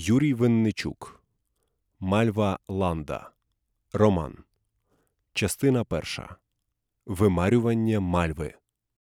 Юрій Винничук. Мальва Ланда. Роман. Частина перша. Вимарювання Мальви.